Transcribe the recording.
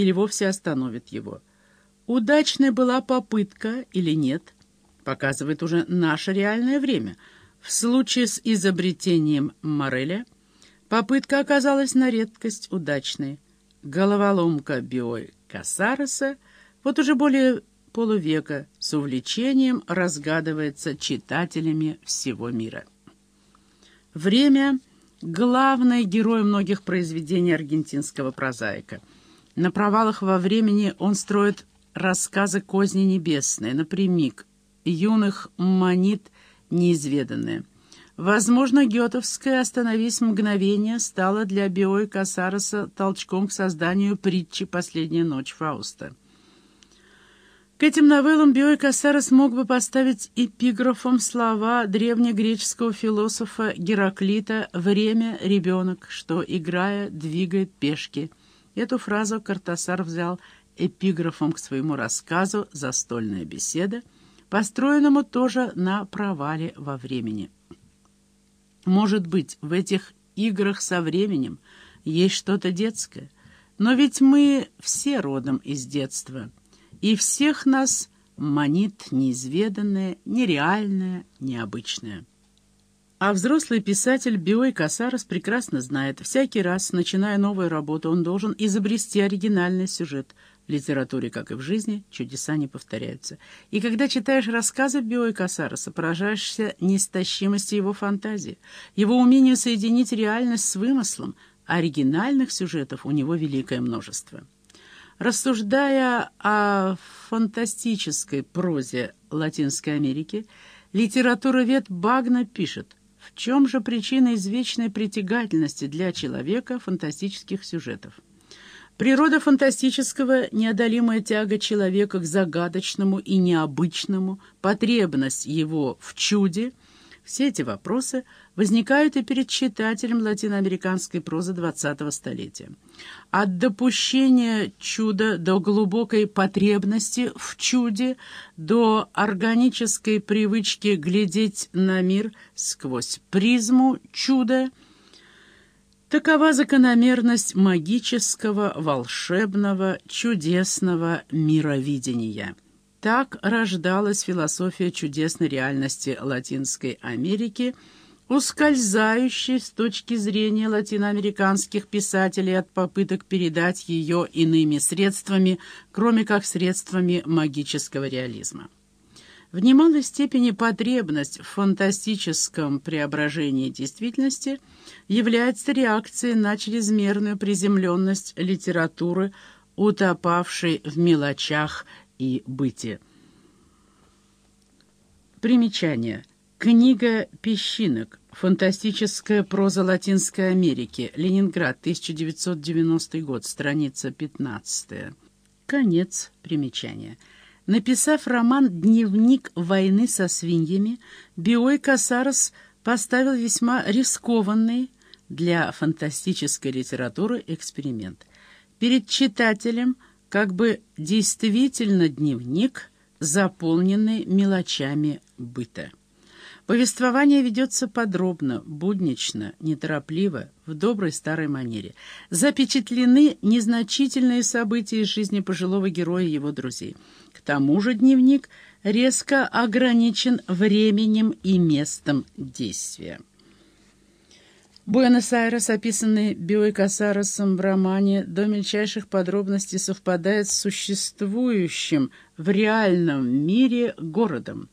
или вовсе остановит его. Удачной была попытка или нет, показывает уже наше реальное время. В случае с изобретением Мореля попытка оказалась на редкость удачной. Головоломка Биой Касареса вот уже более полувека с увлечением разгадывается читателями всего мира. Время — главный герой многих произведений аргентинского прозаика. На провалах во времени он строит рассказы козни небесные, напрямик, юных манит неизведанные. Возможно, Гетовская «Остановись мгновение» стала для Био и Касароса толчком к созданию притчи «Последняя ночь Фауста». К этим новеллам Биой Кассарес мог бы поставить эпиграфом слова древнегреческого философа Гераклита «Время — ребенок, что, играя, двигает пешки». Эту фразу Картасар взял эпиграфом к своему рассказу «Застольная беседа», построенному тоже на провале во времени. Может быть, в этих играх со временем есть что-то детское, но ведь мы все родом из детства — и всех нас манит неизведанное, нереальное, необычное. А взрослый писатель Биой Касарас прекрасно знает, всякий раз, начиная новую работу, он должен изобрести оригинальный сюжет. В литературе, как и в жизни, чудеса не повторяются. И когда читаешь рассказы Биой Касараса, поражаешься неистощимости его фантазии, его умению соединить реальность с вымыслом. Оригинальных сюжетов у него великое множество. Рассуждая о фантастической прозе Латинской Америки, литературовед Багна пишет, в чем же причина извечной притягательности для человека фантастических сюжетов? Природа фантастического, неодолимая тяга человека к загадочному и необычному, потребность его в чуде – все эти вопросы возникают и перед читателем латиноамериканской прозы XX столетия. От допущения чуда до глубокой потребности в чуде, до органической привычки глядеть на мир сквозь призму чуда – Такова закономерность магического, волшебного, чудесного мировидения. Так рождалась философия чудесной реальности Латинской Америки, ускользающей с точки зрения латиноамериканских писателей от попыток передать ее иными средствами, кроме как средствами магического реализма. В немалой степени потребность в фантастическом преображении действительности является реакцией на чрезмерную приземленность литературы, утопавшей в мелочах и быте. Примечание. Книга «Песчинок. Фантастическая проза Латинской Америки. Ленинград, 1990 год. Страница 15. Конец примечания. Написав роман «Дневник войны со свиньями», Биой Касарос поставил весьма рискованный для фантастической литературы эксперимент. Перед читателем – как бы действительно дневник, заполненный мелочами быта. Повествование ведется подробно, буднично, неторопливо, в доброй старой манере. Запечатлены незначительные события из жизни пожилого героя и его друзей. К тому же дневник резко ограничен временем и местом действия. Буэнос-Айрес, описанный Биой Касаросом в романе, до мельчайших подробностей совпадает с существующим в реальном мире городом.